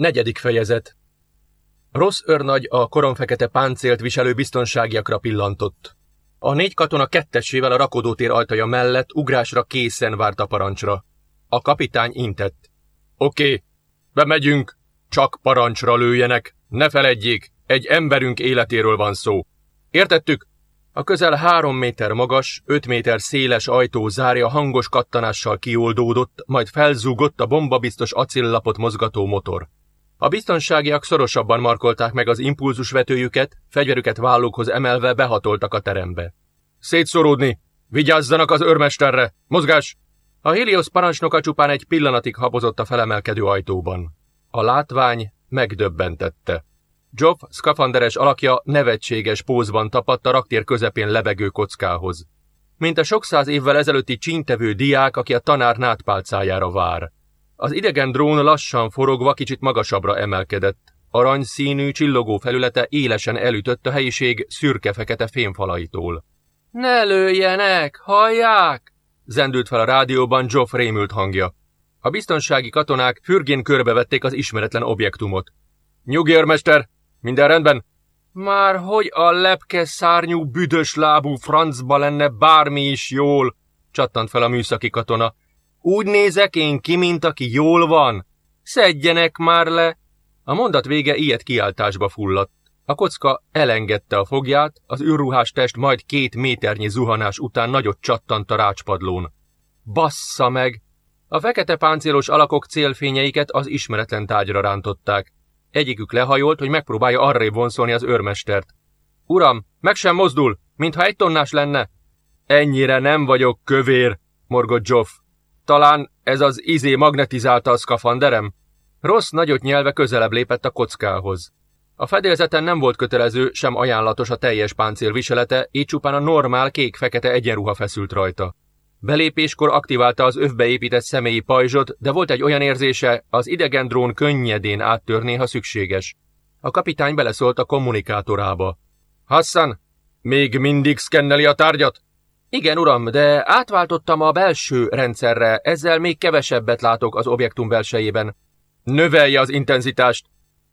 Negyedik fejezet Rossz őrnagy a koromfekete páncélt viselő biztonságiakra pillantott. A négy katona kettesével a rakodótér ajtaja mellett ugrásra készen várt a parancsra. A kapitány intett. Oké, bemegyünk, csak parancsra lőjenek, ne feledjék, egy emberünk életéről van szó. Értettük? A közel három méter magas, öt méter széles ajtó zárja hangos kattanással kioldódott, majd felzúgott a bombabiztos acillapot mozgató motor. A biztonságiak szorosabban markolták meg az impulzusvetőjüket, fegyverüket vállukhoz emelve behatoltak a terembe. Szétszoródni! Vigyázzanak az őrmesterre! Mozgás! A Helios parancsnoka csupán egy pillanatig habozott a felemelkedő ajtóban. A látvány megdöbbentette. Joff szkafanderes alakja nevetséges pózban tapadt a raktér közepén lebegő kockához. Mint a sok száz évvel ezelőtti csíntevő diák, aki a tanár nátpálcájára vár. Az idegen drón lassan forogva kicsit magasabbra emelkedett. Aranyszínű, csillogó felülete élesen elütött a helyiség szürke-fekete fémfalaitól. Ne lőjenek, hallják! zendült fel a rádióban Joff rémült hangja. A biztonsági katonák fürgén körbevették az ismeretlen objektumot. Nyugi, őrmester! Minden rendben? Már hogy a lepke szárnyú, büdös lábú francba lenne bármi is jól, csattant fel a műszaki katona. Úgy nézek én ki, mint aki jól van. Szedjenek már le! A mondat vége ilyet kiáltásba fulladt. A kocka elengedte a fogját, az űrruhás test majd két méternyi zuhanás után nagyot csattant a rácspadlón. Bassza meg! A fekete páncélos alakok célfényeiket az ismeretlen tágyra rántották. Egyikük lehajolt, hogy megpróbálja arrébb vonszolni az őrmestert. Uram, meg sem mozdul, mintha egy tonnás lenne. Ennyire nem vagyok kövér, morgott Joff. Talán ez az izé magnetizálta a szkafanderem? Rossz nagyot nyelve közelebb lépett a kockához. A fedélzeten nem volt kötelező, sem ajánlatos a teljes páncél viselete, így csupán a normál kék-fekete egyenruha feszült rajta. Belépéskor aktiválta az övbe épített személyi pajzsot, de volt egy olyan érzése, az idegen drón könnyedén áttörné, ha szükséges. A kapitány beleszólt a kommunikátorába. Hassan, még mindig szkenneli a tárgyat? Igen, uram, de átváltottam a belső rendszerre, ezzel még kevesebbet látok az objektum belsejében. Növelje az intenzitást.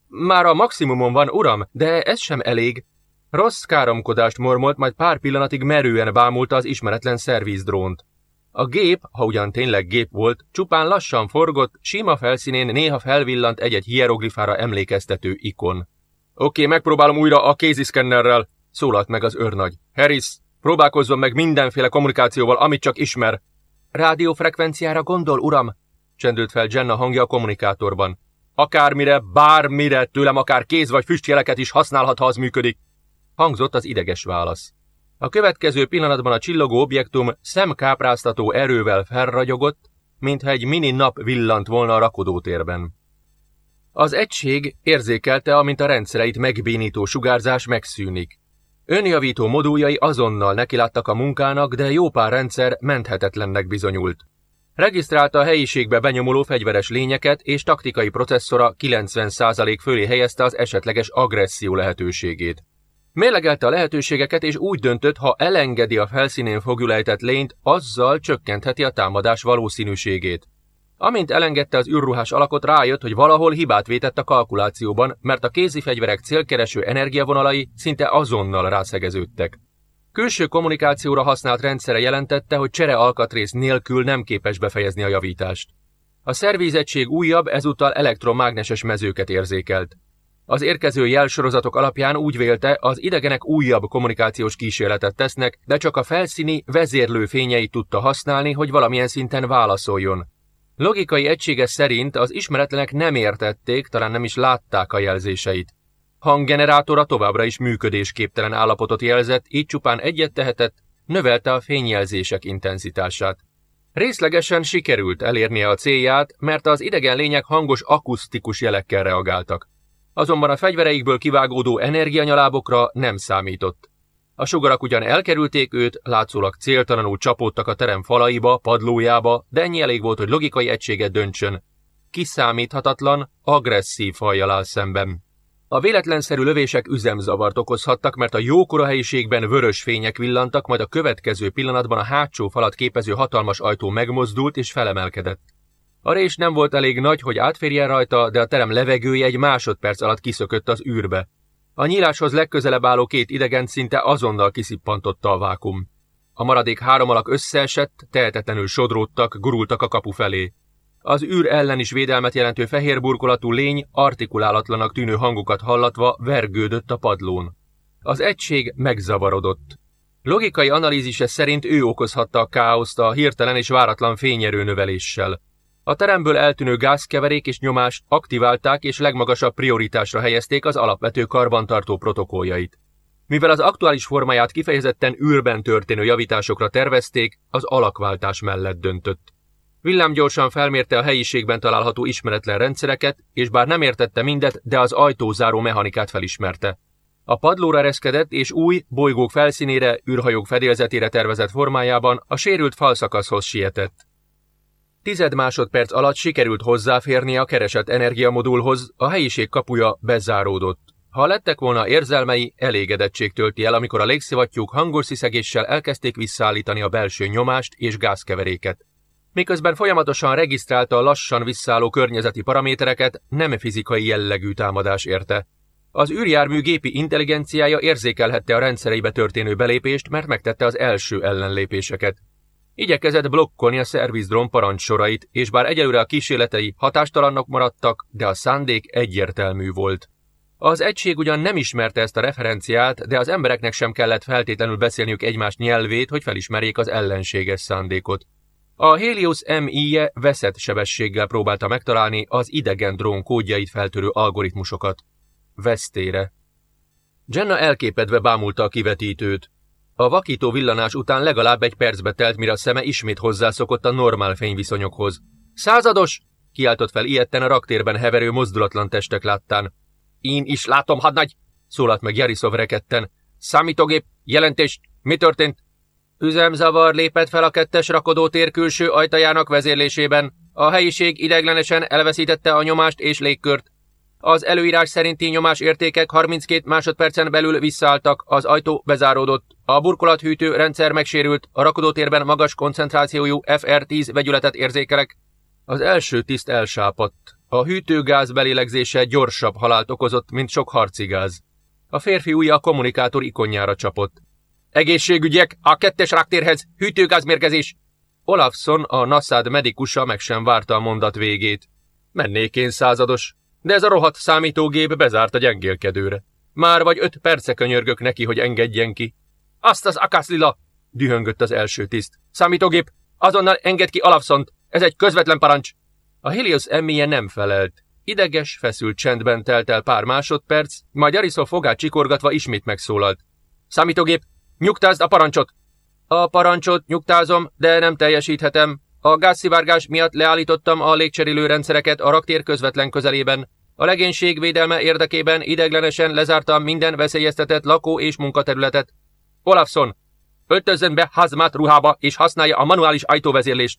Már a maximumon van, uram, de ez sem elég. Rossz káromkodást mormolt, majd pár pillanatig merően bámulta az ismeretlen szervízdrónt. A gép, ha ugyan tényleg gép volt, csupán lassan forgott, sima felszínén néha felvillant egy-egy hieroglifára emlékeztető ikon. Oké, megpróbálom újra a kéziszkennerrel, szólalt meg az őrnagy. Harris, próbálkozzon meg mindenféle kommunikációval, amit csak ismer. Rádiófrekvenciára gondol, uram? csendült fel Jenna hangja a kommunikátorban. Akármire, bármire, tőlem akár kéz vagy füstjeleket is használhat, ha az működik. Hangzott az ideges válasz. A következő pillanatban a csillogó objektum szemkápráztató erővel felragyogott, mintha egy mini nap villant volna a rakodótérben. Az egység érzékelte, amint a rendszereit megbénító sugárzás megszűnik. Önjavító moduljai azonnal nekiláttak a munkának, de jó pár rendszer menthetetlennek bizonyult. Regisztrálta a helyiségbe benyomuló fegyveres lényeket, és taktikai processzora 90% fölé helyezte az esetleges agresszió lehetőségét. Mélegelte a lehetőségeket, és úgy döntött, ha elengedi a felszínén fogülejtett lényt, azzal csökkentheti a támadás valószínűségét. Amint elengedte az űrruhás alakot, rájött, hogy valahol hibát vétett a kalkulációban, mert a kézi fegyverek célkereső energiavonalai szinte azonnal rászegeződtek. Külső kommunikációra használt rendszere jelentette, hogy csere alkatrész nélkül nem képes befejezni a javítást. A szervízettség újabb, ezúttal elektromágneses mezőket érzékelt. Az érkező jelsorozatok alapján úgy vélte, az idegenek újabb kommunikációs kísérletet tesznek, de csak a felszíni, vezérlő fényeit tudta használni, hogy valamilyen szinten válaszoljon. Logikai egysége szerint az ismeretlenek nem értették, talán nem is látták a jelzéseit. Hanggenerátora továbbra is működésképtelen állapotot jelzett, így csupán egyet tehetett, növelte a fényjelzések intenzitását. Részlegesen sikerült elérnie a célját, mert az idegen lények hangos akusztikus jelekkel reagáltak azonban a fegyvereikből kivágódó energianyalábokra nem számított. A sugarak ugyan elkerülték őt, látszólag céltalanul csapódtak a terem falaiba, padlójába, de ennyi elég volt, hogy logikai egységet döntsön. Kiszámíthatatlan, agresszív fajjal áll szemben. A véletlenszerű lövések üzemzavart okozhattak, mert a jókora helyiségben vörös fények villantak, majd a következő pillanatban a hátsó falat képező hatalmas ajtó megmozdult és felemelkedett. A rés nem volt elég nagy, hogy átférjen rajta, de a terem levegője egy másodperc alatt kiszökött az űrbe. A nyíláshoz legközelebb álló két idegen szinte azonnal kiszippantotta a vákum. A maradék három alak összeesett, tehetetlenül sodródtak, gurultak a kapu felé. Az űr ellen is védelmet jelentő fehér burkolatú lény artikulálatlanak tűnő hangokat hallatva vergődött a padlón. Az egység megzavarodott. Logikai analízise szerint ő okozhatta a káoszt a hirtelen és váratlan fényerő növeléssel. A teremből eltűnő gázkeverék és nyomás aktiválták és legmagasabb prioritásra helyezték az alapvető karbantartó protokolljait. Mivel az aktuális formáját kifejezetten űrben történő javításokra tervezték, az alakváltás mellett döntött. Villám gyorsan felmérte a helyiségben található ismeretlen rendszereket, és bár nem értette mindet, de az ajtózáró mechanikát felismerte. A padlóra ereszkedett és új, bolygók felszínére, űrhajók fedélzetére tervezett formájában a sérült falszakaszhoz sietett. Tized másodperc alatt sikerült hozzáférni a keresett energiamodulhoz, a helyiség kapuja bezáródott. Ha lettek volna érzelmei, elégedettség tölti el, amikor a légszivattyúk hangos sziszegéssel elkezdték visszaállítani a belső nyomást és gázkeveréket. Miközben folyamatosan regisztrálta a lassan visszálló környezeti paramétereket, nem fizikai jellegű támadás érte. Az űrjármű gépi intelligenciája érzékelhette a rendszereibe történő belépést, mert megtette az első ellenlépéseket. Igyekezett blokkolni a szervizdrón parancsorait, és bár egyelőre a kísérletei hatástalanok maradtak, de a szándék egyértelmű volt. Az egység ugyan nem ismerte ezt a referenciát, de az embereknek sem kellett feltétlenül beszélniük egymás nyelvét, hogy felismerjék az ellenséges szándékot. A Helios MI-je veszett sebességgel próbálta megtalálni az idegen drón kódjait feltörő algoritmusokat. Vesztére. Jenna elképedve bámulta a kivetítőt. A vakító villanás után legalább egy percbe telt, mire a szeme ismét hozzászokott a normál fényviszonyokhoz. Százados! kiáltott fel ilyetten a raktérben heverő mozdulatlan testek láttán. Én is látom, hadnagy! szólalt meg Jarisov reketten. Számítógép, jelentés, mi történt? Üzemzavar lépett fel a kettes rakodótér külső ajtajának vezérlésében. A helyiség ideglenesen elveszítette a nyomást és légkört. Az előírás szerinti nyomás értékek 32 másodpercen belül visszaálltak, az ajtó bezáródott. A burkolathűtő rendszer megsérült, a rakodótérben magas koncentrációjú FR-10 vegyületet érzékelek. Az első tiszt elsápadt. A hűtőgáz belélegzése gyorsabb halált okozott, mint sok harci gáz. A férfi ujja a kommunikátor ikonjára csapott. Egészségügyek, a kettes ráktérhez, hűtőgázmérgezés! Olafson, a Nassad medikusa meg sem várta a mondat végét. Mennék én százados, de ez a rohadt számítógép bezárt a gyengélkedőre. Már vagy öt perce könyörgök neki, hogy engedjen ki. Azt az akászlila! dühöngött az első tiszt. Számítógép, azonnal enged ki Olafsont, ez egy közvetlen parancs! A Helios emmije nem felelt. Ideges, feszült csendben telt el pár másodperc, majd Arisov fogát csikorgatva ismét megszólalt. Számítógép, nyugtázd a parancsot! A parancsot nyugtázom, de nem teljesíthetem. A gázszivárgás miatt leállítottam a légcserélő rendszereket a raktér közvetlen közelében. A legénység védelme érdekében ideglenesen lezártam minden veszélyeztetett lakó- és munkaterületet. Olafson, öltözzen be hazmát ruhába és használja a manuális ajtóvezérlést.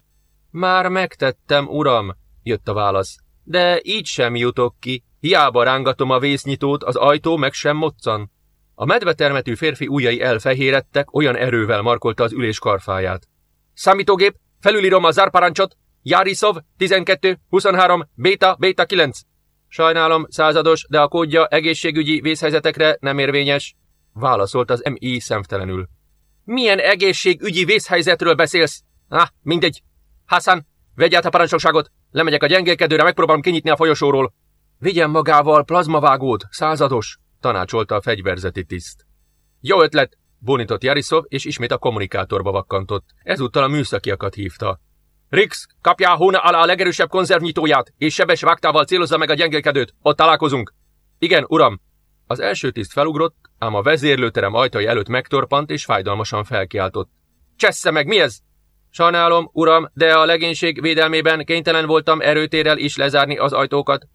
Már megtettem, uram, jött a válasz. De így sem jutok ki. Hiába rángatom a vésznyitót, az ajtó meg sem moccan. A medvetermetű férfi ujjai elfehérettek, olyan erővel markolta az ülés karfáját. Számítógép, felülírom a zárparancsot. Járiszov, 12, 23, Beta, Beta 9. Sajnálom, százados, de a kódja egészségügyi vészhelyzetekre nem érvényes, válaszolt az MI szemtelenül. Milyen egészségügyi vészhelyzetről beszélsz? Ah, mindegy. Hassan, vegy át a parancsokságot. Lemegyek a gyengélkedőre, megpróbálom kinyitni a folyosóról. Vigyen magával plazmavágót, százados, tanácsolta a fegyverzeti tiszt. Jó ötlet, bónított Jarisov, és ismét a kommunikátorba vakkantott. Ezúttal a műszakiakat hívta. Rix, kapjál hóna alá a legerősebb konzervnyitóját, és sebes vágtával célozza meg a gyengélkedőt. Ott találkozunk. Igen, uram. Az első tiszt felugrott, ám a vezérlőterem ajtai előtt megtorpant, és fájdalmasan felkiáltott. Csessze meg, mi ez? Sajnálom, uram, de a legénység védelmében kénytelen voltam erőtérrel is lezárni az ajtókat.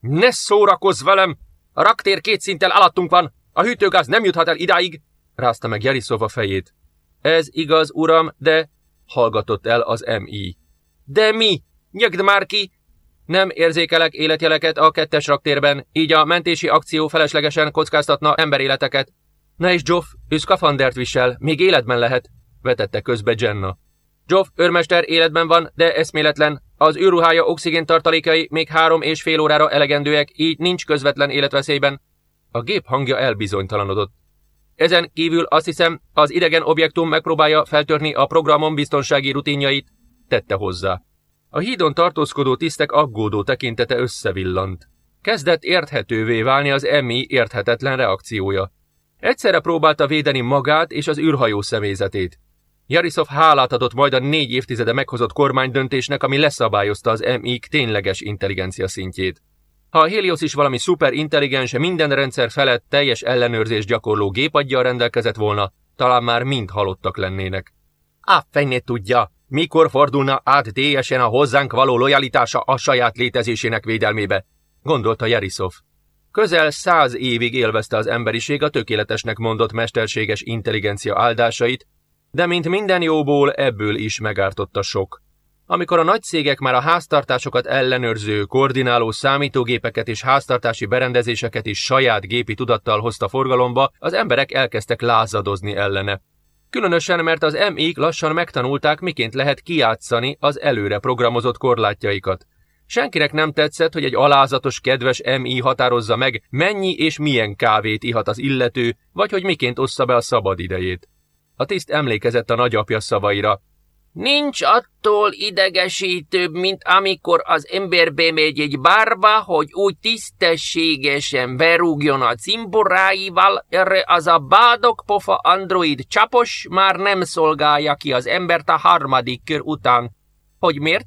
Ne szórakozz velem! A raktér két szinttel alattunk van, a hűtőgáz nem juthat el idáig, rázta meg Jariszova fejét. Ez igaz, uram, de... hallgatott el az MI. De mi? Nyögd már ki! Nem érzékelek életjeleket a kettes raktérben, így a mentési akció feleslegesen kockáztatna emberéleteket. Na és Joff, ő szkafandert visel, még életben lehet, vetette közbe Jenna. Joff őrmester életben van, de eszméletlen. Az űrruhája oxigén tartalékai még három és fél órára elegendőek, így nincs közvetlen életveszélyben. A gép hangja elbizonytalanodott. Ezen kívül azt hiszem, az idegen objektum megpróbálja feltörni a programon biztonsági rutinjait, tette hozzá. A hídon tartózkodó tisztek aggódó tekintete összevillant. Kezdett érthetővé válni az emi érthetetlen reakciója. Egyszerre próbálta védeni magát és az űrhajó személyzetét. Jarisov hálát adott majd a négy évtizede meghozott kormánydöntésnek, ami leszabályozta az mi tényleges intelligencia szintjét. Ha a Helios is valami szuperintelligens, minden rendszer felett teljes ellenőrzés gyakorló gépadjal rendelkezett volna, talán már mind halottak lennének. Á, fennét tudja, mikor fordulna át teljesen a hozzánk való lojalitása a saját létezésének védelmébe, gondolta Jarisov. Közel száz évig élvezte az emberiség a tökéletesnek mondott mesterséges intelligencia áldásait, de mint minden jóból ebből is megártotta sok. Amikor a nagy cégek már a háztartásokat ellenőrző, koordináló számítógépeket és háztartási berendezéseket is saját gépi tudattal hozta forgalomba, az emberek elkezdtek lázadozni ellene. Különösen, mert az MI-k lassan megtanulták, miként lehet kiátszani az előre programozott korlátjaikat. Senkinek nem tetszett, hogy egy alázatos, kedves MI határozza meg, mennyi és milyen kávét ihat az illető, vagy hogy miként ossza be a szabad idejét. A tiszt emlékezett a nagyapja szavaira. Nincs attól idegesítőbb, mint amikor az ember bemegy egy bárba, hogy úgy tisztességesen berúgjon a cimboráival, erre az a bádok pofa android csapos már nem szolgálja ki az embert a harmadik kör után. Hogy miért?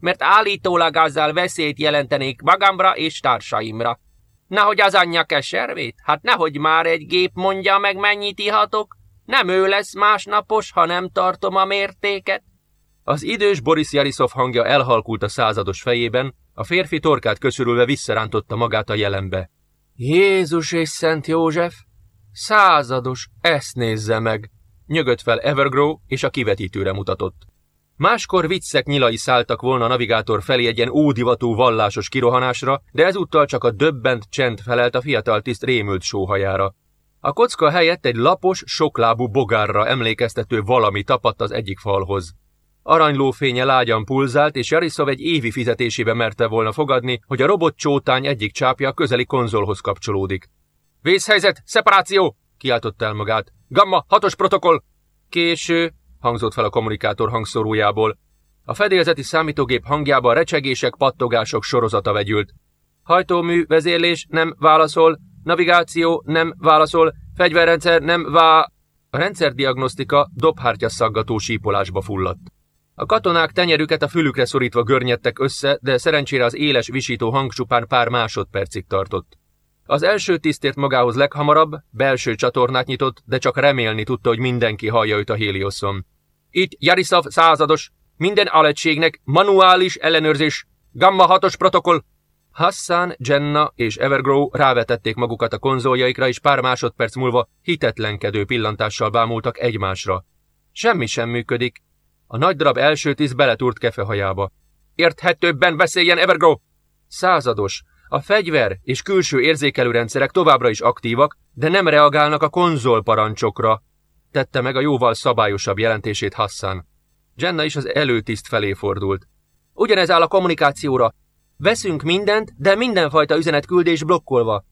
Mert állítólag azzal veszélyt jelentenék magamra és társaimra. Nahogy az anyja keservét? Hát nehogy már egy gép mondja meg, mennyit ihatok. Nem ő lesz másnapos, ha nem tartom a mértéket. Az idős Boris Jarisov hangja elhalkult a százados fejében, a férfi torkát köszörülve visszarántotta magát a jelenbe. Jézus és Szent József! Százados, ezt nézze meg! Nyögött fel Evergrow, és a kivetítőre mutatott. Máskor viccek nyilai szálltak volna a navigátor felé egy ilyen ódivatú vallásos kirohanásra, de ezúttal csak a döbbent csend felelt a fiatal tiszt rémült sóhajára. A kocka helyett egy lapos, soklábú bogárra emlékeztető valami tapadt az egyik falhoz. Aranylófénye lágyan pulzált, és Jariszov egy évi fizetésébe merte volna fogadni, hogy a robot csótány egyik csápja közeli konzolhoz kapcsolódik. Vészhelyzet, szeparáció! kiáltott el magát. Gamma, hatos protokoll! Késő, hangzott fel a kommunikátor hangszorójából. A fedélzeti számítógép hangjában recsegések, pattogások sorozata vegyült. Hajtómű, vezérlés, nem válaszol, navigáció, nem válaszol, fegyverrendszer, nem vá... A rendszerdiagnosztika dobhártya szaggató sípolásba fulladt. A katonák tenyerüket a fülükre szorítva görnyedtek össze, de szerencsére az éles visító hang csupán pár másodpercig tartott. Az első tisztért magához leghamarabb, belső csatornát nyitott, de csak remélni tudta, hogy mindenki hallja őt a Helioszon. Itt Jarisav százados, minden alegységnek manuális ellenőrzés, Gamma hatos protokoll. Hassan, Jenna és Evergrow rávetették magukat a konzoljaikra, és pár másodperc múlva hitetlenkedő pillantással bámultak egymásra. Semmi sem működik, a nagy darab első tíz beletúrt kefehajába. Érthetőbben beszéljen, Evergrow! Százados. A fegyver és külső érzékelő rendszerek továbbra is aktívak, de nem reagálnak a konzol parancsokra, tette meg a jóval szabályosabb jelentését Hassan. Jenna is az előtiszt felé fordult. Ugyanez áll a kommunikációra. Veszünk mindent, de mindenfajta üzenetküldés blokkolva.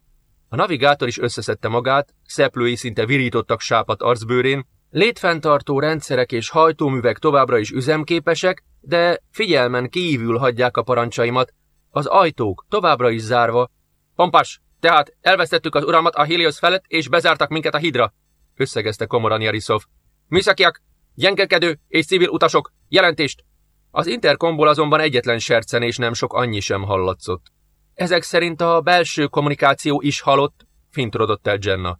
A navigátor is összeszedte magát, szeplői szinte virítottak sápat arcbőrén, Létfenntartó rendszerek és hajtóművek továbbra is üzemképesek, de figyelmen kívül hagyják a parancsaimat, az ajtók továbbra is zárva. Pompás, tehát elvesztettük az uralmat a Helios felett, és bezártak minket a hidra, összegezte komoran Jarisov. Műszakiak, gyengekedő és civil utasok, jelentést! Az interkomból azonban egyetlen sercen és nem sok annyi sem hallatszott. Ezek szerint a belső kommunikáció is halott, fintorodott el Jenna.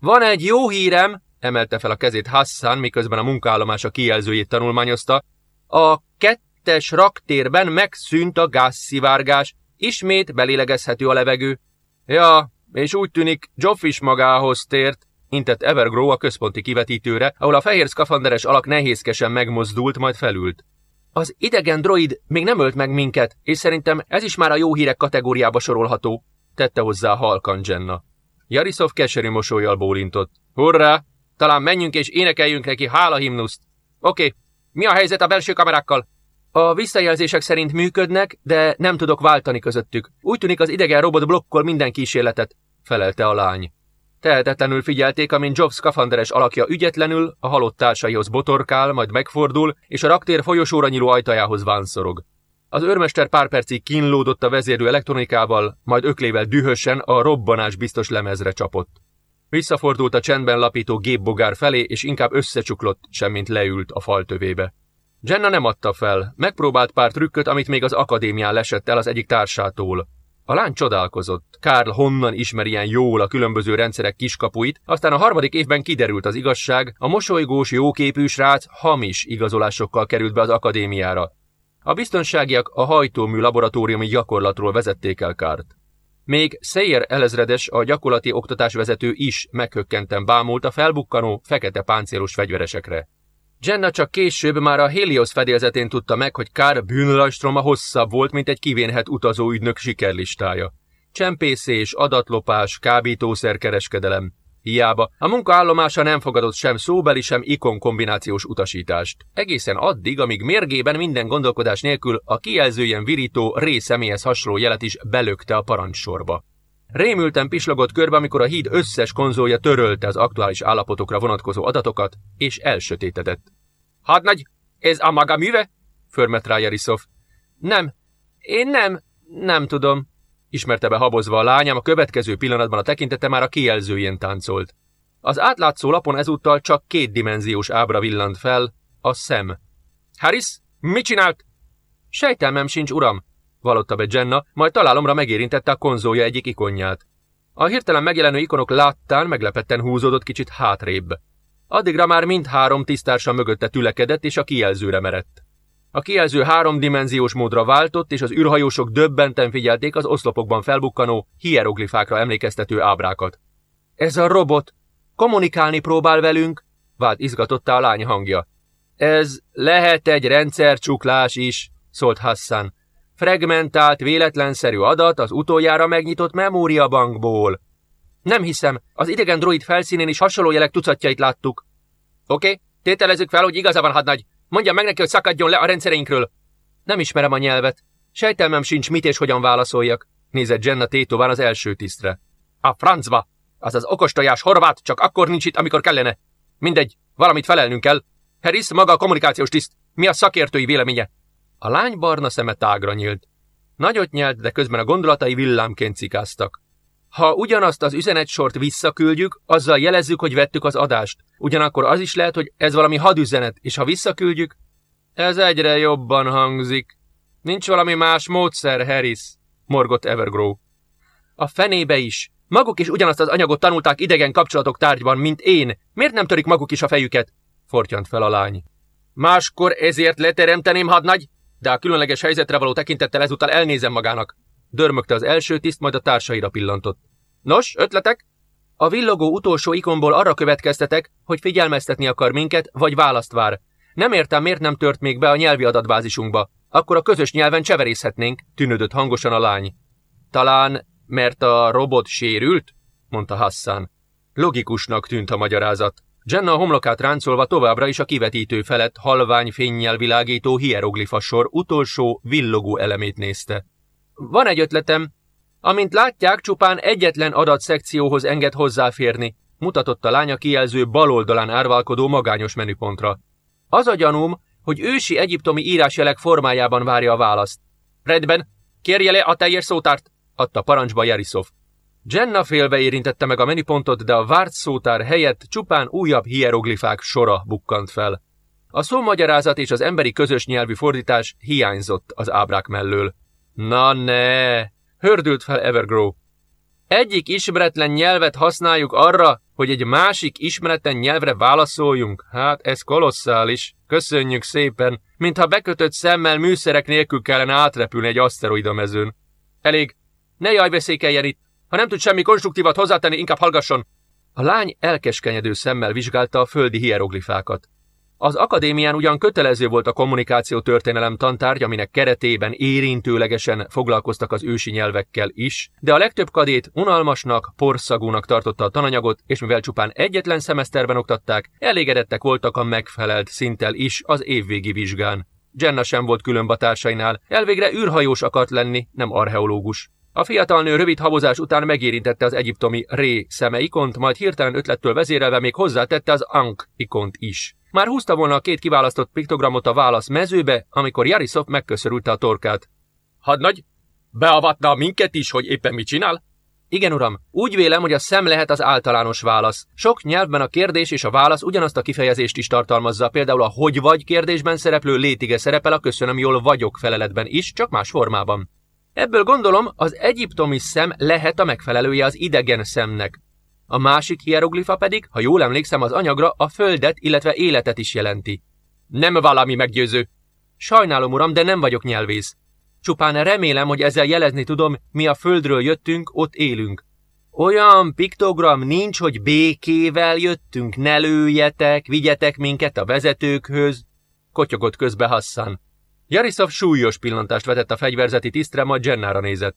Van egy jó hírem, emelte fel a kezét Hassan, miközben a munkaállomása kijelzőjét tanulmányozta. A kettes raktérben megszűnt a gázszivárgás, ismét belélegezhető a levegő. Ja, és úgy tűnik, Joff is magához tért, intett Evergrow a központi kivetítőre, ahol a fehér szkafanderes alak nehézkesen megmozdult, majd felült. Az idegen droid még nem ölt meg minket, és szerintem ez is már a jó hírek kategóriába sorolható, tette hozzá halkan Jenna. Jarisov keserű mosolyjal bólintott. Hurrá! Talán menjünk és énekeljünk neki hálahimnuszt. Oké, okay. mi a helyzet a belső kamerákkal? A visszajelzések szerint működnek, de nem tudok váltani közöttük. Úgy tűnik az idegen robot blokkol minden kísérletet, felelte a lány. Tehetetlenül figyelték, amint Job skafanderes alakja ügyetlenül a halott társaihoz botorkál, majd megfordul, és a raktér folyosóra nyíló ajtajához vánszorog. Az őrmester pár percig kínlódott a vezérő elektronikával, majd öklével dühösen a robbanás biztos lemezre csapott. Visszafordult a csendben lapító gépbogár felé, és inkább összecsuklott, semmint leült a faltövébe. Jenna nem adta fel, megpróbált pár trükköt, amit még az akadémián lesett el az egyik társától. A lány csodálkozott. Karl honnan ismer ilyen jól a különböző rendszerek kiskapuit, aztán a harmadik évben kiderült az igazság, a mosolygós, jóképű srác hamis igazolásokkal került be az akadémiára. A biztonságiak a hajtómű laboratóriumi gyakorlatról vezették el Kárt. Még Sayer elezredes, a gyakorlati oktatásvezető is meghökkenten bámult a felbukkanó, fekete páncélos fegyveresekre. Jenna csak később már a Helios fedélzetén tudta meg, hogy Kár bűnlajstroma hosszabb volt, mint egy kivénhet utazóügynök sikerlistája. Csempészés, adatlopás, kábítószerkereskedelem. Hiába, a munkaállomása nem fogadott sem szóbeli, sem ikon kombinációs utasítást. Egészen addig, amíg mérgében minden gondolkodás nélkül a kijelzőjen virító Ré személyhez hasonló jelet is belökte a parancsorba. Rémülten pislogott körbe, amikor a híd összes konzolja törölte az aktuális állapotokra vonatkozó adatokat, és elsötétedett. Hadnagy, ez a maga műve? Förmet rá Jarisov. Nem, én nem, nem tudom, ismerte be habozva a lányám, a következő pillanatban a tekintete már a kijelzőjén táncolt. Az átlátszó lapon ezúttal csak kétdimenziós ábra villant fel, a szem. Harris, mit csinált? Sejtelmem sincs, uram, vallotta be Jenna, majd találomra megérintette a konzolja egyik ikonját. A hirtelen megjelenő ikonok láttán meglepetten húzódott kicsit hátrébb. Addigra már mindhárom tisztársa mögötte tülekedett és a kijelzőre merett. A kijelző háromdimenziós módra váltott, és az űrhajósok döbbenten figyelték az oszlopokban felbukkanó, hieroglifákra emlékeztető ábrákat. Ez a robot! Kommunikálni próbál velünk! vált izgatotta a lány hangja. Ez lehet egy rendszercsuklás is, szólt Hassan. Fragmentált, véletlenszerű adat az utoljára megnyitott memóriabankból. Nem hiszem, az idegen droid felszínén is hasonló jelek tucatjait láttuk. Oké, tételezzük fel, hogy igaza van, hadnagy. Mondja meg neki, hogy szakadjon le a rendszereinkről. Nem ismerem a nyelvet. Sejtelmem sincs, mit és hogyan válaszoljak. Nézett Jenna tétován az első tisztre. A francba! Az az okostojás horvát csak akkor nincs itt, amikor kellene. Mindegy, valamit felelnünk kell. Harris, maga a kommunikációs tiszt. Mi a szakértői véleménye? A lány barna szeme tágra nyílt. Nagyot nyelt, de közben a gondolatai villámként cikáztak. Ha ugyanazt az üzenetsort visszaküldjük, azzal jelezzük, hogy vettük az adást. Ugyanakkor az is lehet, hogy ez valami hadüzenet, és ha visszaküldjük... Ez egyre jobban hangzik. Nincs valami más módszer, Harris, morgott Evergrow. A fenébe is. Maguk is ugyanazt az anyagot tanulták idegen kapcsolatok tárgyban, mint én. Miért nem törik maguk is a fejüket? Fortyant fel a lány. Máskor ezért leteremteném, hadnagy, de a különleges helyzetre való tekintettel ezúttal elnézem magának. Dörmögte az első tiszt, majd a társaira pillantott. Nos, ötletek? A villogó utolsó ikonból arra következtetek, hogy figyelmeztetni akar minket, vagy választ vár. Nem értem, miért nem tört még be a nyelvi adatbázisunkba. Akkor a közös nyelven cseverészhetnénk, tűnődött hangosan a lány. Talán, mert a robot sérült? mondta Hassan. Logikusnak tűnt a magyarázat. Jenna homlokát ráncolva továbbra is a kivetítő felett halvány fényjel világító hieroglifasor utolsó villogó elemét nézte. Van egy ötletem. Amint látják, csupán egyetlen adatszekcióhoz enged hozzáférni, mutatott a lánya kijelző bal oldalán árválkodó magányos menüpontra. Az a gyanúm, hogy ősi egyiptomi írásjelek formájában várja a választ. Redben, kérje le a teljes szótárt, adta parancsba Jarisov. Jenna félve érintette meg a menüpontot, de a várt szótár helyett csupán újabb hieroglifák sora bukkant fel. A szómagyarázat és az emberi közös nyelvű fordítás hiányzott az ábrák mellől. Na ne! Hördült fel Evergrow. Egyik ismeretlen nyelvet használjuk arra, hogy egy másik ismeretlen nyelvre válaszoljunk. Hát ez kolosszális. Köszönjük szépen, mintha bekötött szemmel műszerek nélkül kellene átrepülni egy aszteroida mezőn. Elég. Ne jaj veszékeljen itt. Ha nem tud semmi konstruktívat hozzátenni, inkább hallgasson. A lány elkeskenyedő szemmel vizsgálta a földi hieroglifákat. Az akadémián ugyan kötelező volt a kommunikáció történelem tantárgy, aminek keretében érintőlegesen foglalkoztak az ősi nyelvekkel is, de a legtöbb kadét unalmasnak, porszagúnak tartotta a tananyagot, és mivel csupán egyetlen szemeszterben oktatták, elégedettek voltak a megfelelt szinttel is az évvégi vizsgán. Jenna sem volt különb a társainál, elvégre űrhajós akart lenni, nem archeológus. A fiatal nő rövid habozás után megérintette az egyiptomi Ré szeme ikont, majd hirtelen ötlettől vezérelve még hozzátette az Ankh ikont is. Már húzta volna a két kiválasztott piktogramot a válasz mezőbe, amikor Jarisov megköszörülte a torkát. Hadnagy, beavatna minket is, hogy éppen mit csinál? Igen, uram, úgy vélem, hogy a szem lehet az általános válasz. Sok nyelvben a kérdés és a válasz ugyanazt a kifejezést is tartalmazza, például a hogy vagy kérdésben szereplő létige szerepel a köszönöm jól vagyok feleletben is, csak más formában. Ebből gondolom, az egyiptomi szem lehet a megfelelője az idegen szemnek. A másik hieroglifa pedig, ha jól emlékszem az anyagra, a földet, illetve életet is jelenti. Nem valami meggyőző. Sajnálom, uram, de nem vagyok nyelvész. Csupán remélem, hogy ezzel jelezni tudom, mi a földről jöttünk, ott élünk. Olyan piktogram nincs, hogy békével jöttünk, ne lőjetek, vigyetek minket a vezetőkhöz, kotyogott közbe Hassan. Jarisov súlyos pillantást vetett a fegyverzeti tisztre, majd Jennára nézett.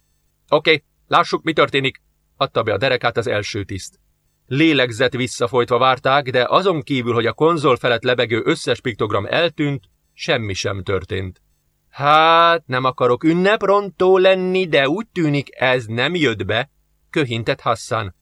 Oké, okay, lássuk, mi történik, adta be a derekát az első tiszt. Lélegzet visszafolytva várták, de azon kívül, hogy a konzol felett lebegő összes piktogram eltűnt, semmi sem történt. Hát, nem akarok ünneprontó lenni, de úgy tűnik ez nem jött be, köhintett Hassan.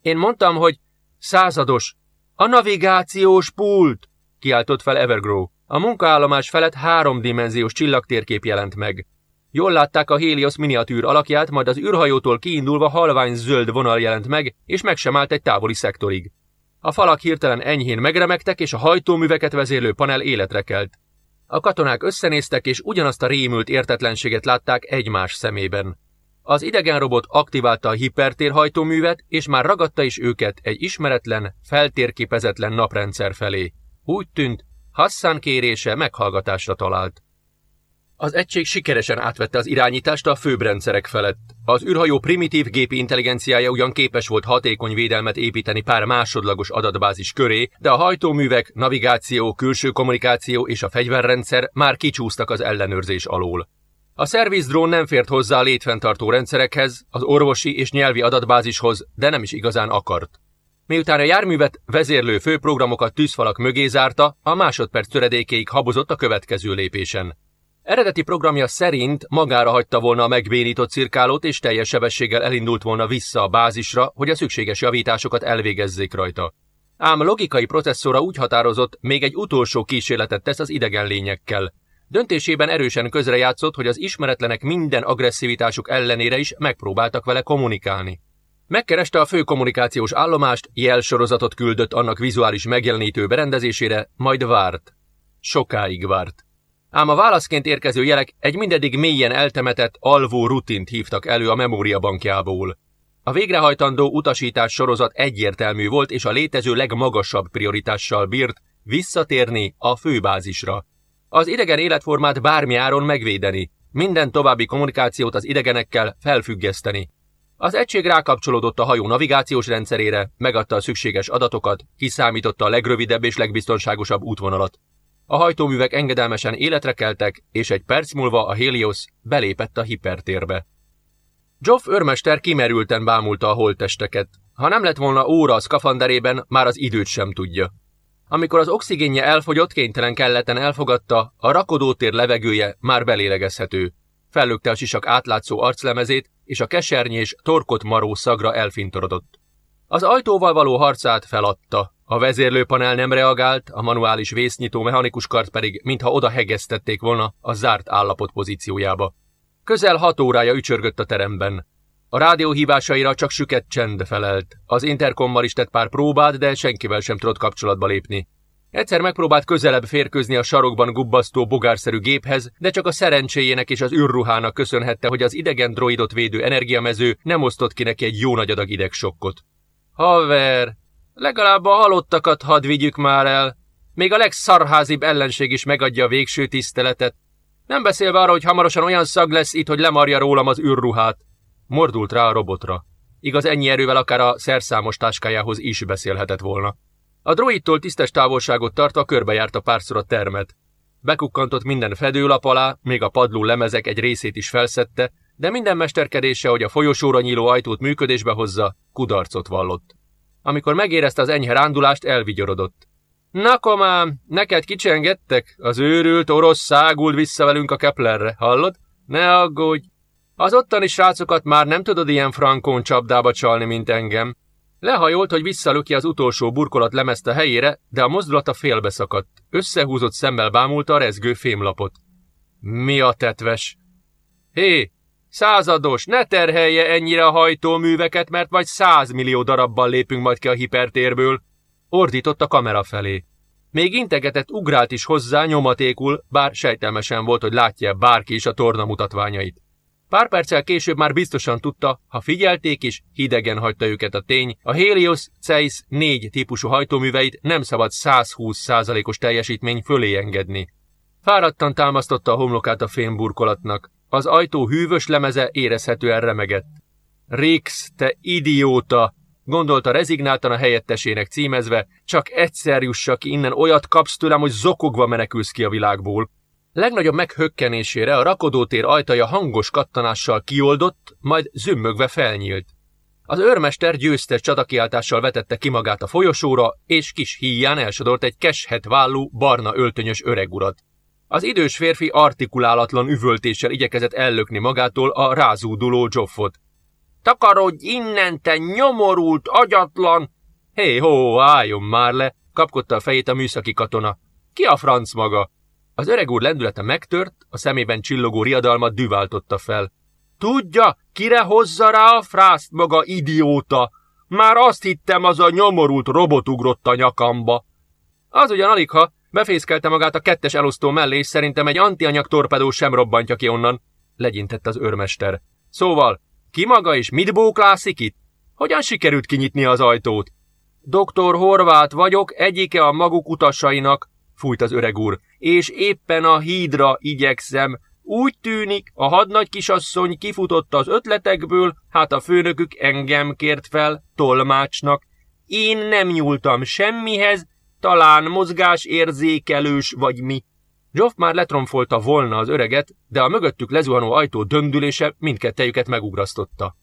Én mondtam, hogy százados, a navigációs pult, kiáltott fel Evergrow. A munkaállomás felett háromdimenziós csillagtérkép jelent meg. Jól látták a Helios miniatűr alakját, majd az űrhajótól kiindulva halvány zöld vonal jelent meg, és meg sem állt egy távoli szektorig. A falak hirtelen enyhén megremegtek, és a hajtóműveket vezérlő panel életre kelt. A katonák összenéztek, és ugyanazt a rémült értetlenséget látták egymás szemében. Az idegen robot aktiválta a hipertérhajtóművet, és már ragadta is őket egy ismeretlen, feltérképezetlen naprendszer felé. Úgy tűnt, Hassan kérése meghallgatásra talált. Az egység sikeresen átvette az irányítást a főbb rendszerek felett. Az űrhajó primitív gépi intelligenciája ugyan képes volt hatékony védelmet építeni pár másodlagos adatbázis köré, de a hajtóművek, navigáció, külső kommunikáció és a fegyverrendszer már kicsúsztak az ellenőrzés alól. A szervizdrón nem fért hozzá a létfenntartó rendszerekhez, az orvosi és nyelvi adatbázishoz, de nem is igazán akart. Miután a járművet vezérlő főprogramokat tűzfalak mögé zárta, a másodperc töredékéig habozott a következő lépésen. Eredeti programja szerint magára hagyta volna a megbénított cirkálót, és teljes sebességgel elindult volna vissza a bázisra, hogy a szükséges javításokat elvégezzék rajta. Ám logikai processzora úgy határozott, még egy utolsó kísérletet tesz az idegen lényekkel. Döntésében erősen közrejátszott, hogy az ismeretlenek minden agresszivitásuk ellenére is megpróbáltak vele kommunikálni. Megkereste a fő kommunikációs állomást, jelsorozatot küldött annak vizuális megjelenítő berendezésére, majd várt. Sokáig várt. Ám a válaszként érkező jelek egy mindeddig mélyen eltemetett, alvó rutint hívtak elő a memóriabankjából. A végrehajtandó utasítás sorozat egyértelmű volt, és a létező legmagasabb prioritással bírt visszatérni a főbázisra. Az idegen életformát bármi áron megvédeni, minden további kommunikációt az idegenekkel felfüggeszteni. Az egység rákapcsolódott a hajó navigációs rendszerére, megadta a szükséges adatokat, kiszámította a legrövidebb és legbiztonságosabb útvonalat. A hajtóművek engedelmesen életre keltek, és egy perc múlva a Helios belépett a hipertérbe. Joff őrmester kimerülten bámulta a holttesteket. Ha nem lett volna óra a szkafanderében, már az időt sem tudja. Amikor az oxigénje elfogyott, kénytelen kelleten elfogadta, a rakodótér levegője már belélegezhető. Fellökte a sisak átlátszó arclemezét, és a kesernyés, torkot maró szagra elfintorodott. Az ajtóval való harcát feladta, a vezérlőpanel nem reagált, a manuális vésznyitó mechanikus kart pedig, mintha oda hegesztették volna a zárt állapot pozíciójába. Közel hat órája ücsörgött a teremben. A rádió hívásaira csak süket csend felelt. Az interkommal is tett pár próbát, de senkivel sem tudott kapcsolatba lépni. Egyszer megpróbált közelebb férkőzni a sarokban gubbasztó bogárszerű géphez, de csak a szerencséjének és az űrruhának köszönhette, hogy az idegen droidot védő energiamező nem osztott ki neki egy jó nagy adag idegsokkot. Haver, Legalább a halottakat hadd vigyük már el. Még a legszarházibb ellenség is megadja a végső tiszteletet. Nem beszélve arra, hogy hamarosan olyan szag lesz itt, hogy lemarja rólam az űrruhát. Mordult rá a robotra. Igaz, ennyi erővel akár a szerszámos táskájához is beszélhetett volna. A droidtól tisztes távolságot tartva körbejárta párszor a termet. Bekukkantott minden fedőlap alá, még a padló lemezek egy részét is felszette, de minden mesterkedése, hogy a folyosóra nyíló ajtót működésbe hozza, kudarcot vallott. Amikor megérezte az enyhe rándulást, elvigyorodott. Na komám, neked kicsengettek? Az őrült orosz száguld vissza velünk a Keplerre, hallod? Ne aggódj! Az ottani srácokat már nem tudod ilyen frankón csapdába csalni, mint engem. Lehajolt, hogy visszalöki az utolsó burkolat lemezt a helyére, de a mozdulata félbeszakadt. Összehúzott szemmel bámulta a rezgő fémlapot. Mi a tetves? Hé, százados, ne terhelje ennyire a hajtóműveket, mert vagy százmillió darabban lépünk majd ki a hipertérből. Ordított a kamera felé. Még integetett, ugrált is hozzá nyomatékul, bár sejtelmesen volt, hogy látja bárki is a torna mutatványait. Pár perccel később már biztosan tudta, ha figyelték is, hidegen hagyta őket a tény, a Helios Zeiss 4 típusú hajtóműveit nem szabad 120%-os teljesítmény fölé engedni. Fáradtan támasztotta a homlokát a fémburkolatnak. Az ajtó hűvös lemeze érezhetően remegett. Rix, te idióta! gondolta rezignáltan a helyettesének címezve, csak egyszer jussak innen olyat kapsz tőlem, hogy zokogva menekülsz ki a világból. Legnagyobb meghökkenésére a rakodótér ajtaja hangos kattanással kioldott, majd zümmögve felnyílt. Az őrmester győztes csatakiáltással vetette ki magát a folyosóra, és kis híján elsodort egy keshet vállú, barna öltönyös öregurat. Az idős férfi artikulálatlan üvöltéssel igyekezett ellökni magától a rázúduló Joffot. Takarodj innen, te nyomorult, agyatlan! Hé, hó, álljon már le! kapkodta a fejét a műszaki katona. Ki a franc maga? Az öreg úr lendülete megtört, a szemében csillogó riadalmat düváltotta fel. Tudja, kire hozza rá a frászt maga idióta? Már azt hittem, az a nyomorult robot ugrott a nyakamba. Az ugyan alig, ha befészkelte magát a kettes elosztó mellé, és szerintem egy antianyag torpedó sem robbantja ki onnan, legyintett az őrmester. Szóval, ki maga is mit bóklászik itt? Hogyan sikerült kinyitni az ajtót? Doktor Horvát vagyok, egyike a maguk utasainak, fújt az öreg úr, és éppen a hídra igyekszem. Úgy tűnik, a hadnagy kisasszony kifutott az ötletekből, hát a főnökük engem kért fel, tolmácsnak. Én nem nyúltam semmihez, talán mozgásérzékelős vagy mi. Joff már letromfolta volna az öreget, de a mögöttük lezuhanó ajtó döndülése mindkettejüket megugrasztotta.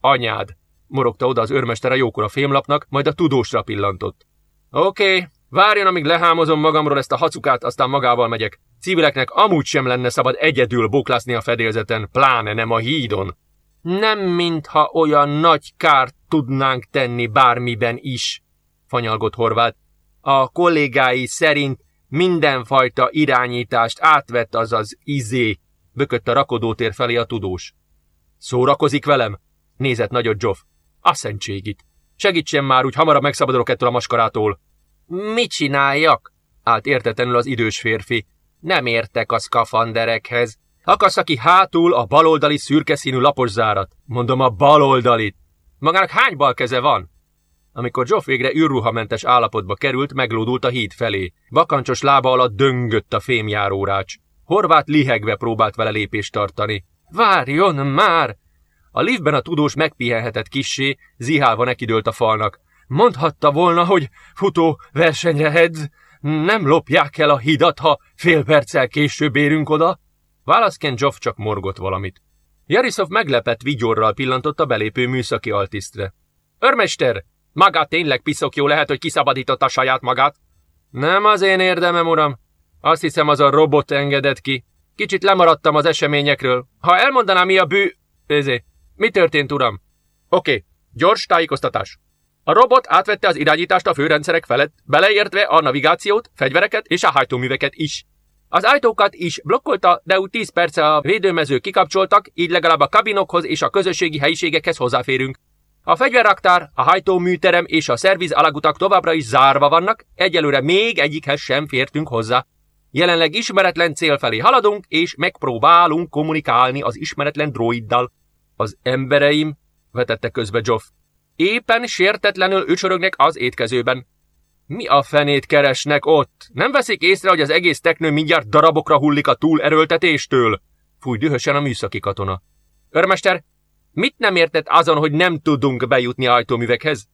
Anyád! morogta oda az őrmester a jókora fémlapnak, majd a tudósra pillantott. Oké, okay, Várjon, amíg lehámozom magamról ezt a hacukát, aztán magával megyek. Civileknek amúgy sem lenne szabad egyedül boklászni a fedélzeten, pláne nem a hídon. Nem mintha olyan nagy kárt tudnánk tenni bármiben is, fanyalgott Horváth. A kollégái szerint mindenfajta irányítást átvett az az izé, bökött a rakodótér felé a tudós. Szórakozik velem? Nézett nagyot Joff. A szentségit. Segítsen már, úgy hamarabb megszabadulok ettől a maskarától. Mit csináljak? Állt értetlenül az idős férfi. Nem értek a szkafanderekhez. Akasz ki hátul a baloldali szürke színű lapos zárat. Mondom a baloldalit. Magának hány bal keze van? Amikor Joff végre űrruhamentes állapotba került, meglódult a híd felé. Bakancsos lába alatt döngött a fémjárórács. Horvát lihegve próbált vele lépést tartani. Várjon már! A liftben a tudós megpihenhetett kissé, zihálva nekidőlt a falnak. Mondhatta volna, hogy futó versenyre hedz, nem lopják el a hidat, ha fél perccel később érünk oda? Válaszként Joff csak morgott valamit. Jarisov meglepett vigyorral pillantott a belépő műszaki altisztre. Örmester, maga tényleg piszok jó lehet, hogy kiszabadította saját magát? Nem az én érdemem, uram. Azt hiszem, az a robot engedett ki. Kicsit lemaradtam az eseményekről. Ha elmondanám, mi a bű... Ezé, mi történt, uram? Oké, okay. gyors tájékoztatás. A robot átvette az irányítást a főrendszerek felett, beleértve a navigációt, fegyvereket és a hajtóműveket is. Az ajtókat is blokkolta, de úgy 10 perce a védőmezők kikapcsoltak, így legalább a kabinokhoz és a közösségi helyiségekhez hozzáférünk. A fegyverraktár, a hajtóműterem és a szerviz alagutak továbbra is zárva vannak, egyelőre még egyikhez sem fértünk hozzá. Jelenleg ismeretlen cél felé haladunk, és megpróbálunk kommunikálni az ismeretlen droiddal. Az embereim, vetette közbe Joff, Éppen sértetlenül ücsörögnek az étkezőben. Mi a fenét keresnek ott? Nem veszik észre, hogy az egész teknő mindjárt darabokra hullik a túlerőltetéstől? Fúj dühösen a műszaki katona. Örmester, mit nem értett azon, hogy nem tudunk bejutni ajtóművekhez?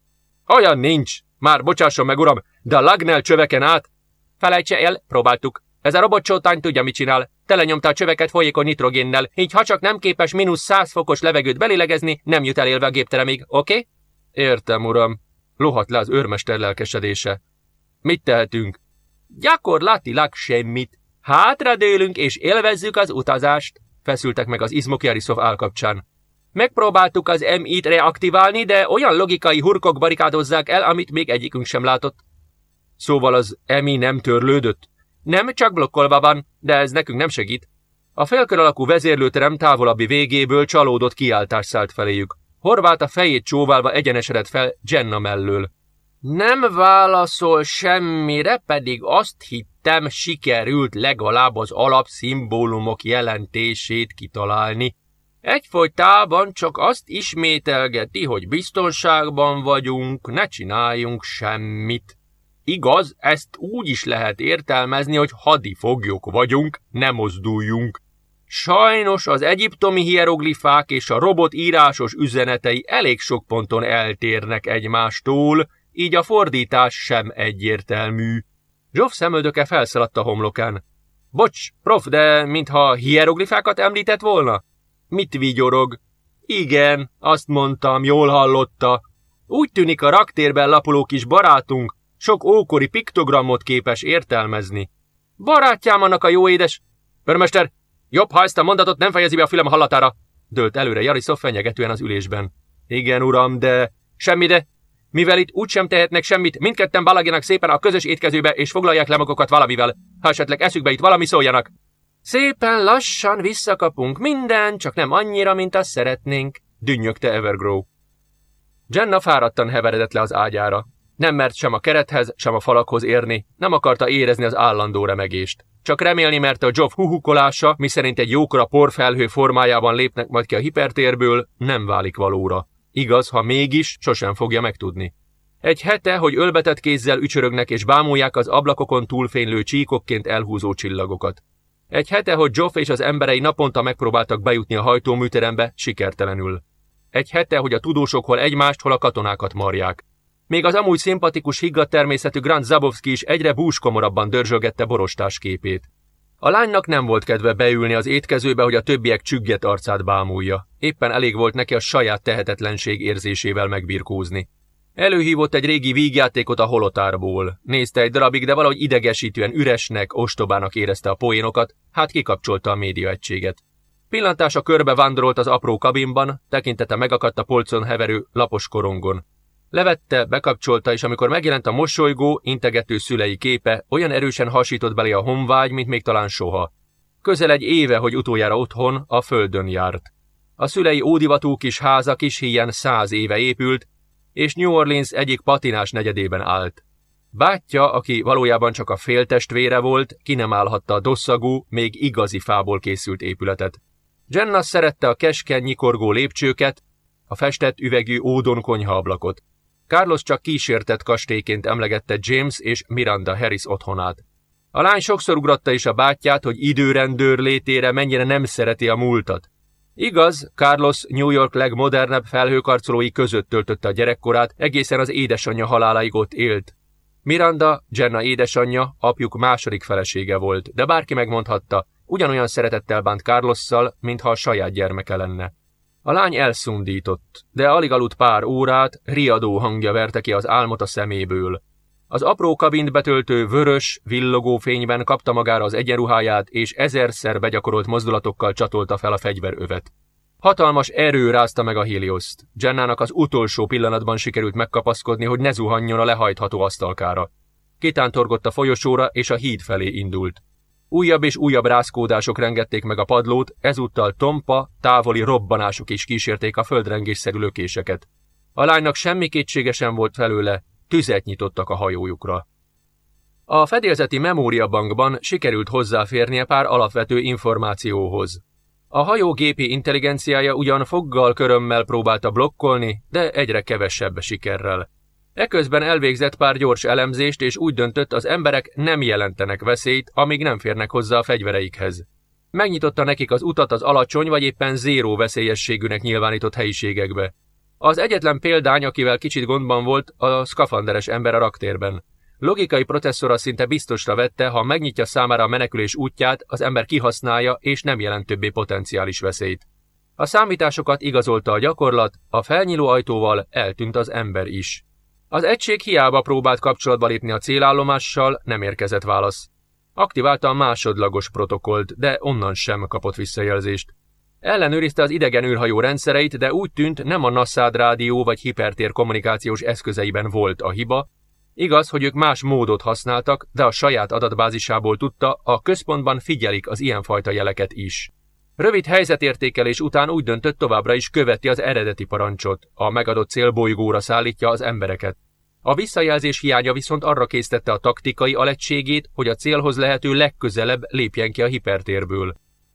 Olyan nincs. Már bocsásson meg, uram, de a Lagnel csöveken át. Felejtse el, próbáltuk. Ez a robotcsótány tudja, mit csinál. Telenyomta a csöveket folyékony nitrogénnel, így ha csak nem képes mínusz száz fokos levegőt belélegezni, nem jut elélve a gépteremig, oké? Okay? Értem, uram. Lohat le az őrmester lelkesedése. Mit tehetünk? Gyakorlatilag semmit. Hátradőlünk és élvezzük az utazást, feszültek meg az izmok Jarisov állkapcsán. Megpróbáltuk az M-it reaktiválni, de olyan logikai hurkok barikádozzák el, amit még egyikünk sem látott. Szóval az EMI nem törlődött? Nem, csak blokkolva van, de ez nekünk nem segít. A félkör alakú vezérlőterem távolabbi végéből csalódott kiáltás szállt feléjük. Horváth a fejét csóválva egyenesedett fel Jenna mellől. Nem válaszol semmire, pedig azt hittem, sikerült legalább az alapszimbólumok jelentését kitalálni. Egyfolytában csak azt ismételgeti, hogy biztonságban vagyunk, ne csináljunk semmit. Igaz, ezt úgy is lehet értelmezni, hogy hadifoglyok vagyunk, ne mozduljunk. Sajnos az egyiptomi hieroglifák és a robot írásos üzenetei elég sok ponton eltérnek egymástól, így a fordítás sem egyértelmű. Zsoff szemöldöke felszaladt a homlokán. Bocs, prof, de mintha hieroglifákat említett volna? Mit vigyorog? Igen, azt mondtam, jól hallotta. Úgy tűnik a raktérben lapuló kis barátunk sok ókori piktogramot képes értelmezni. Barátjám annak a jó édes... Örmester, jobb, ha ezt a mondatot nem fejezi be a fülem hallatára, dőlt előre Jariszov fenyegetően az ülésben. Igen, uram, de... Semmi de... Mivel itt úgysem tehetnek semmit, mindketten balagjanak szépen a közös étkezőbe, és foglalják le magukat valamivel. Ha esetleg eszükbe itt valami szóljanak. Szépen lassan visszakapunk minden, csak nem annyira, mint azt szeretnénk, dünnyögte Evergrow. Jenna fáradtan heveredett le az ágyára. Nem mert sem a kerethez, sem a falakhoz érni, nem akarta érezni az állandó remegést. Csak remélni mert a Joff huhukolása, miszerint egy jókora porfelhő formájában lépnek majd ki a hipertérből, nem válik valóra. Igaz, ha mégis, sosem fogja megtudni. Egy hete, hogy ölbetett kézzel ücsörögnek és bámulják az ablakokon túlfénylő csíkokként elhúzó csillagokat. Egy hete, hogy Joff és az emberei naponta megpróbáltak bejutni a hajtóműterembe, sikertelenül. Egy hete, hogy a tudósok hol egymást, hol a katonákat marják. Még az amúgy szimpatikus, higgadt természetű Grant Zabowski is egyre búskomorabban dörzsölgette borostás képét. A lánynak nem volt kedve beülni az étkezőbe, hogy a többiek csügget arcát bámulja. Éppen elég volt neki a saját tehetetlenség érzésével megbirkózni. Előhívott egy régi vígjátékot a holotárból. Nézte egy darabig, de valahogy idegesítően üresnek, ostobának érezte a poénokat, hát kikapcsolta a médiaegységet. Pillantása körbe vándorolt az apró kabinban, tekintete megakadt a polcon heverő, lapos korongon. Levette, bekapcsolta, és amikor megjelent a mosolygó, integető szülei képe, olyan erősen hasított belé a honvágy, mint még talán soha. Közel egy éve, hogy utoljára otthon, a földön járt. A szülei ódivatú kis háza kis híján száz éve épült, és New Orleans egyik patinás negyedében állt. Bátyja, aki valójában csak a féltestvére volt, ki nem állhatta a dosszagú, még igazi fából készült épületet. Jenna szerette a keskeny nyikorgó lépcsőket, a festett üvegű ódon konyhaablakot. Carlos csak kísértett kastélyként emlegette James és Miranda Harris otthonát. A lány sokszor ugratta is a bátyját, hogy időrendőr létére mennyire nem szereti a múltat. Igaz, Carlos New York legmodernebb felhőkarcolói között töltötte a gyerekkorát, egészen az édesanyja haláláig ott élt. Miranda, Jenna édesanyja, apjuk második felesége volt, de bárki megmondhatta, ugyanolyan szeretettel bánt Carlosszal, mintha a saját gyermeke lenne. A lány elszundított, de alig aludt pár órát, riadó hangja verte ki az álmot a szeméből. Az apró kabint betöltő vörös, villogó fényben kapta magára az egyenruháját, és ezerszer begyakorolt mozdulatokkal csatolta fel a fegyverövet. Hatalmas erő rázta meg a Helioszt. Jennának az utolsó pillanatban sikerült megkapaszkodni, hogy ne zuhanjon a lehajtható asztalkára. Kitántorgott a folyosóra, és a híd felé indult. Újabb és újabb rázkódások rengették meg a padlót, ezúttal tompa, távoli robbanások is kísérték a földrengésszerű lökéseket. A lánynak semmi kétsége sem volt felőle, tüzet nyitottak a hajójukra. A fedélzeti memóriabankban sikerült hozzáférnie pár alapvető információhoz. A hajó gépi intelligenciája ugyan foggal körömmel próbálta blokkolni, de egyre kevesebb sikerrel. Eközben elvégzett pár gyors elemzést, és úgy döntött, az emberek nem jelentenek veszélyt, amíg nem férnek hozzá a fegyvereikhez. Megnyitotta nekik az utat az alacsony vagy éppen zéró veszélyességűnek nyilvánított helyiségekbe. Az egyetlen példány, akivel kicsit gondban volt, a szkafanderes ember a raktérben. Logikai processzora szinte biztosra vette, ha megnyitja számára a menekülés útját, az ember kihasználja és nem jelent többé potenciális veszélyt. A számításokat igazolta a gyakorlat, a felnyíló ajtóval eltűnt az ember is. Az egység hiába próbált kapcsolatba lépni a célállomással, nem érkezett válasz. Aktiválta a másodlagos protokollt, de onnan sem kapott visszajelzést. Ellenőrizte az idegen űrhajó rendszereit, de úgy tűnt nem a NASAD rádió vagy hipertér kommunikációs eszközeiben volt a hiba. Igaz, hogy ők más módot használtak, de a saját adatbázisából tudta, a központban figyelik az ilyenfajta jeleket is. Rövid helyzetértékelés után úgy döntött továbbra is követi az eredeti parancsot, a megadott célbolygóra szállítja az embereket. A visszajelzés hiánya viszont arra késztette a taktikai alegységét, hogy a célhoz lehető legközelebb lépjen ki a hipertérből.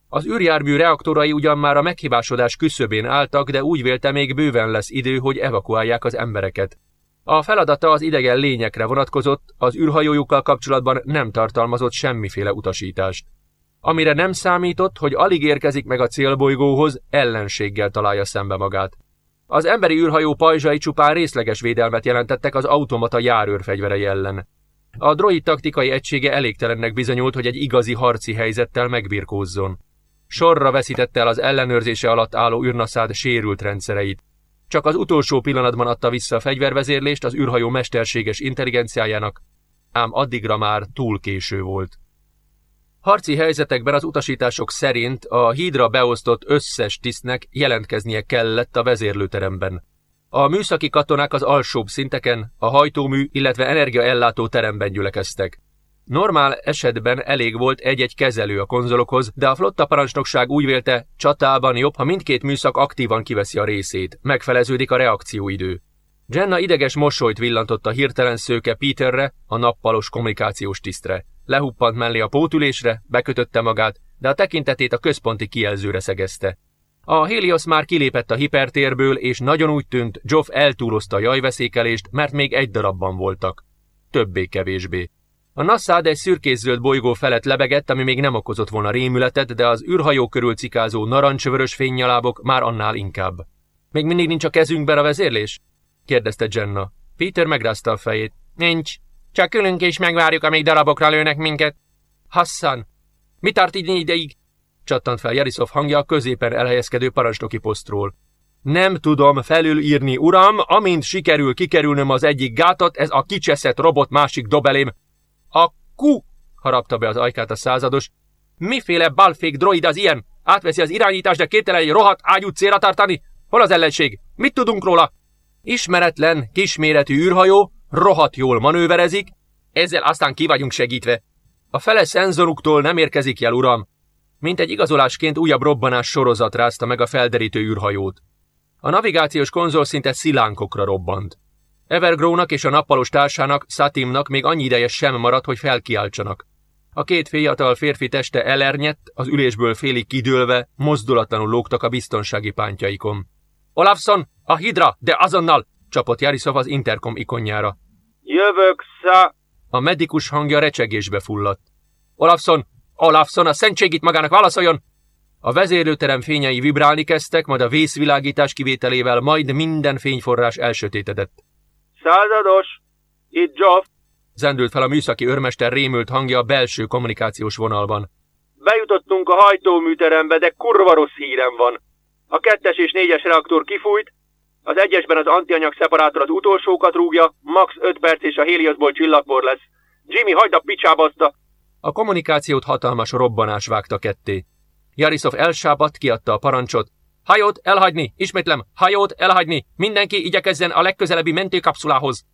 Az űrjármű reaktorai ugyan már a meghibásodás küszöbén álltak, de úgy vélte még bőven lesz idő, hogy evakuálják az embereket. A feladata az idegen lényekre vonatkozott, az űrhajójukkal kapcsolatban nem tartalmazott semmiféle utasítást. Amire nem számított, hogy alig érkezik meg a célbolygóhoz, ellenséggel találja szembe magát. Az emberi űrhajó pajzsai csupán részleges védelmet jelentettek az automata járőrfegyverei ellen. A droid taktikai egysége elégtelennek bizonyult, hogy egy igazi harci helyzettel megbirkózzon. Sorra veszítette el az ellenőrzése alatt álló űrnaszád sérült rendszereit. Csak az utolsó pillanatban adta vissza a fegyvervezérlést az űrhajó mesterséges intelligenciájának, ám addigra már túl késő volt. Harci helyzetekben az utasítások szerint a hídra beosztott összes tisztnek jelentkeznie kellett a vezérlőteremben. A műszaki katonák az alsóbb szinteken, a hajtómű, illetve energiaellátó teremben gyülekeztek. Normál esetben elég volt egy-egy kezelő a konzolokhoz, de a flotta parancsnokság úgy vélte, csatában jobb, ha mindkét műszak aktívan kiveszi a részét, megfeleződik a reakcióidő. Jenna ideges mosolyt villantott a hirtelen szőke Peterre, a nappalos kommunikációs tisztre. Lehuppant mellé a pótülésre, bekötötte magát, de a tekintetét a központi kijelzőre szegezte. A Helios már kilépett a hipertérből, és nagyon úgy tűnt, Joff eltúlozta a jajveszékelést, mert még egy darabban voltak. Többé-kevésbé. A Nassad egy szürkészzöld bolygó felett lebegett, ami még nem okozott volna rémületet, de az űrhajó körül cikázó narancsvörös fénynyalábok már annál inkább. Még mindig nincs a kezünkben a vezérlés? kérdezte Jenna. Peter megrázta a fejét. Nincs. Csak ülünk és megvárjuk, amíg darabokra lőnek minket. Hassan! Mi tart így ideig? Csattant fel Jarisov hangja a középen elhelyezkedő parancsnoki posztról. Nem tudom felülírni, uram, amint sikerül kikerülnöm az egyik gátat, ez a kicseszett robot másik dobelém. A ku! harapta be az ajkát a százados. Miféle balfék droid az ilyen? Átveszi az irányítást, de képtelen egy rohadt ágyú célra tartani? Hol az ellenség? Mit tudunk róla? Ismeretlen, kisméretű űrhajó, rohadt jól manőverezik, ezzel aztán ki vagyunk segítve. A fele szenzoruktól nem érkezik jel, uram. Mint egy igazolásként újabb robbanás sorozat rázta meg a felderítő űrhajót. A navigációs konzol szinte szilánkokra robbant. Evergrónak és a nappalos társának, Satimnak még annyi ideje sem maradt, hogy felkiáltsanak. A két fiatal férfi teste elernyett, az ülésből félig kidőlve, mozdulatlanul lógtak a biztonsági pántjaikon. Olafson, a hidra, de azonnal! Csapott Jarisov az interkom ikonjára. Jövök, szá... A medikus hangja recsegésbe fulladt. Olafson, Olafson, a szentségit magának válaszoljon! A vezérlőterem fényei vibrálni kezdtek, majd a vészvilágítás kivételével majd minden fényforrás elsötétedett. Százados! Itt Joff! Zendült fel a műszaki őrmester rémült hangja a belső kommunikációs vonalban. Bejutottunk a hajtóműterembe, de kurva rossz hírem van. A kettes és négyes reaktor kifújt, az egyesben az antianyag szeparátor az utolsókat rúgja, max 5 perc és a Heliosból csillagpor lesz. Jimmy, hagyd a picsába azt a... A kommunikációt hatalmas robbanás vágta ketté. Jarisov elsápadt, kiadta a parancsot. Hajót elhagyni, ismétlem, hajót elhagyni, mindenki igyekezzen a legközelebbi mentőkapszulához.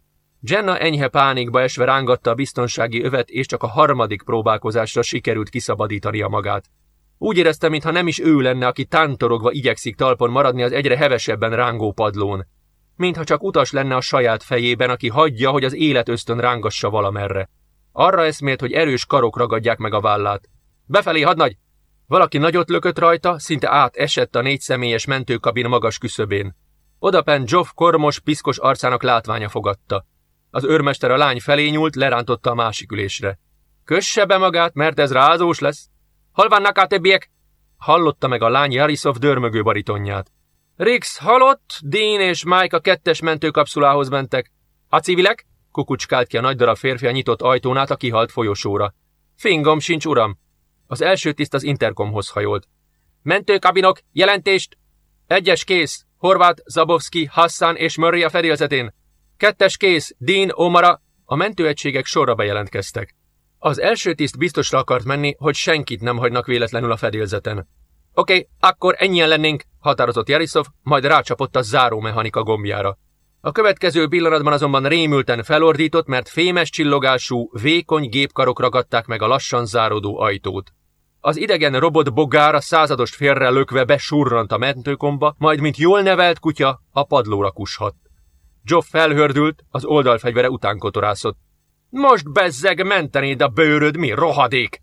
Jenna enyhe pánikba esve rángatta a biztonsági övet, és csak a harmadik próbálkozásra sikerült kiszabadítania magát. Úgy érezte, mintha nem is ő lenne, aki tántorogva igyekszik talpon maradni az egyre hevesebben rángó padlón. Mintha csak utas lenne a saját fejében, aki hagyja, hogy az élet ösztön rángassa valamerre. Arra eszmélt, hogy erős karok ragadják meg a vállát. Befelé, hadnagy! Valaki nagyot lökött rajta, szinte át esett a négy személyes mentőkabin magas küszöbén. Odapen Joff kormos, piszkos arcának látványa fogadta. Az őrmester a lány felé nyúlt, lerántotta a másik ülésre. Kösse be magát, mert ez rázós lesz. Hol vannak a többiek? Hallotta meg a lány Jarisov dörmögő baritonját. Rix halott, Dean és Mike a kettes mentőkapszulához mentek. A civilek? Kukucskált ki a nagy darab férfi a nyitott ajtón át a kihalt folyosóra. Fingom sincs, uram. Az első tiszt az interkomhoz hajolt. Mentőkabinok, jelentést! Egyes kész! Horváth, Zabowski, Hassan és Murray a fedélzetén. Kettes kész, Dean, Omara, a mentőegységek sorra bejelentkeztek. Az első tiszt biztosra akart menni, hogy senkit nem hagynak véletlenül a fedélzeten. Oké, okay, akkor ennyien lennénk, határozott Jarisov, majd rácsapott a zárómechanika gombjára. A következő pillanatban azonban rémülten felordított, mert fémes csillogású, vékony gépkarok ragadták meg a lassan záródó ajtót. Az idegen robot bogár a századost félre lökve besurrant a mentőkomba, majd mint jól nevelt kutya a padlóra kushat. Joff felhördült, az oldalfegyvere után kotorászott. Most bezzeg mentenéd a bőröd, mi rohadék!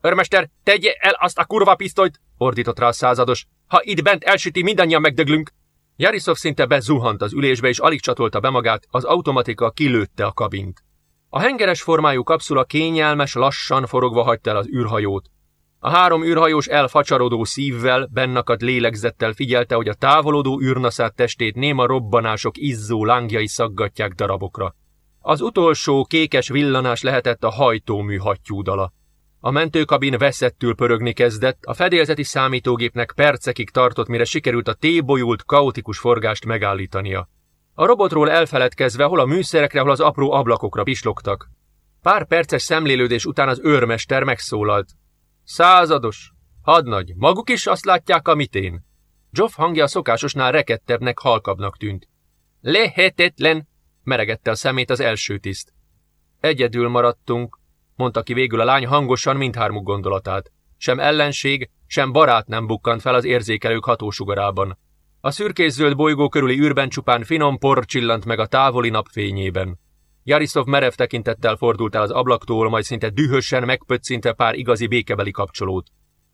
Örmester, tegye el azt a kurva pisztolyt, ordított rá a százados. Ha itt bent elsüti, mindannyian megdöglünk. Jarisov szinte bezuhant az ülésbe, és alig csatolta be magát, az automatika kilőtte a kabint. A hengeres formájú kapszula kényelmes, lassan forogva hagyta el az űrhajót. A három űrhajós elfacsarodó szívvel, bennakadt lélegzettel figyelte, hogy a távolodó űrnaszát testét néma robbanások izzó lángjai szaggatják darabokra. Az utolsó kékes villanás lehetett a hajtómű hattyúdala. A mentőkabin veszettül pörögni kezdett, a fedélzeti számítógépnek percekig tartott, mire sikerült a tébolyult, kaotikus forgást megállítania. A robotról elfeledkezve hol a műszerekre, hol az apró ablakokra pislogtak. Pár perces szemlélődés után az őrmester megszólalt. Százados, hadnagy, maguk is azt látják, amit én. Joff hangja a szokásosnál rekettebbnek, halkabbnak tűnt. Lehetetlen, meregette a szemét az első tiszt. Egyedül maradtunk, mondta ki végül a lány hangosan mindhármuk gondolatát. Sem ellenség, sem barát nem bukkant fel az érzékelők hatósugarában. A szürkészöld bolygó körüli űrben csupán finom por csillant meg a távoli napfényében. Jarisov merev tekintettel fordult el az ablaktól, majd szinte dühösen megpöccinte pár igazi békebeli kapcsolót.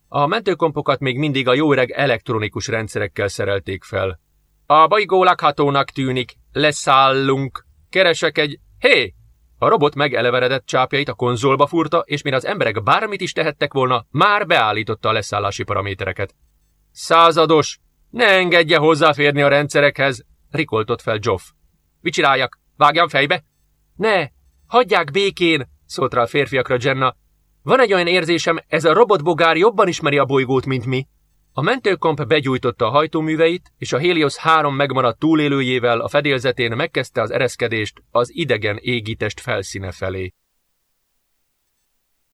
A mentőkompokat még mindig a jó öreg elektronikus rendszerekkel szerelték fel. A bolygó lakhatónak tűnik, leszállunk, keresek egy... Hé! A robot megeleveredett csápjait a konzolba furta, és mire az emberek bármit is tehettek volna, már beállította a leszállási paramétereket. Százados! Ne engedje hozzáférni a rendszerekhez! rikoltott fel Joff. Mit? Vágjam fejbe? Ne! Hagyják békén! szólt rá a férfiakra Jenna. Van egy olyan érzésem, ez a robotbogár jobban ismeri a bolygót, mint mi. A mentőkomp begyújtotta a hajtóműveit, és a Helios három megmaradt túlélőjével a fedélzetén megkezdte az ereszkedést az idegen égitest felszíne felé.